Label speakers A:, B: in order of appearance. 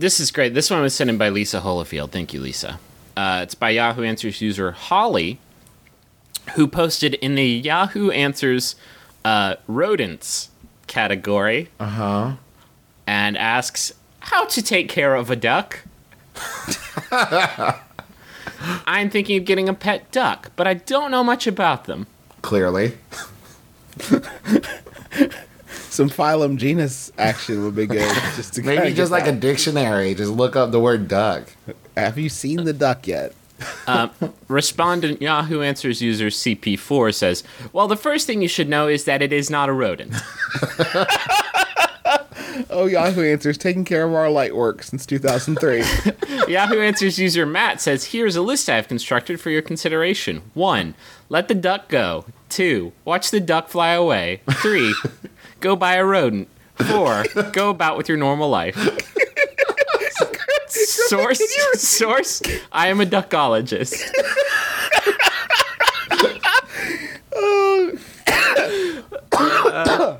A: this is great. This one was sent in by Lisa Holofield. Thank you, Lisa. Uh, it's by Yahoo Answers user Holly, who posted in the Yahoo Answers uh, rodents category. Uh huh. And asks how to take care of a duck. I'm thinking of getting a pet duck, but I don't know much about them.
B: Clearly.
C: Some phylum genus action would be good. Just to
B: Maybe just like a dictionary. Just look up the word duck.
C: Have you seen the duck yet?
A: Uh, Respondent Yahoo Answers user CP4 says, Well, the first thing you should know is that it is not a rodent.
C: Oh, Yahoo Answers taking care of our light work since 2003.
A: Yahoo Answers user Matt says, Here's a list I have constructed for your consideration. One, let the duck go. Two, watch the duck fly away. Three, Go buy a rodent. Four, go about with your normal life. source, source, I am a duckologist. uh,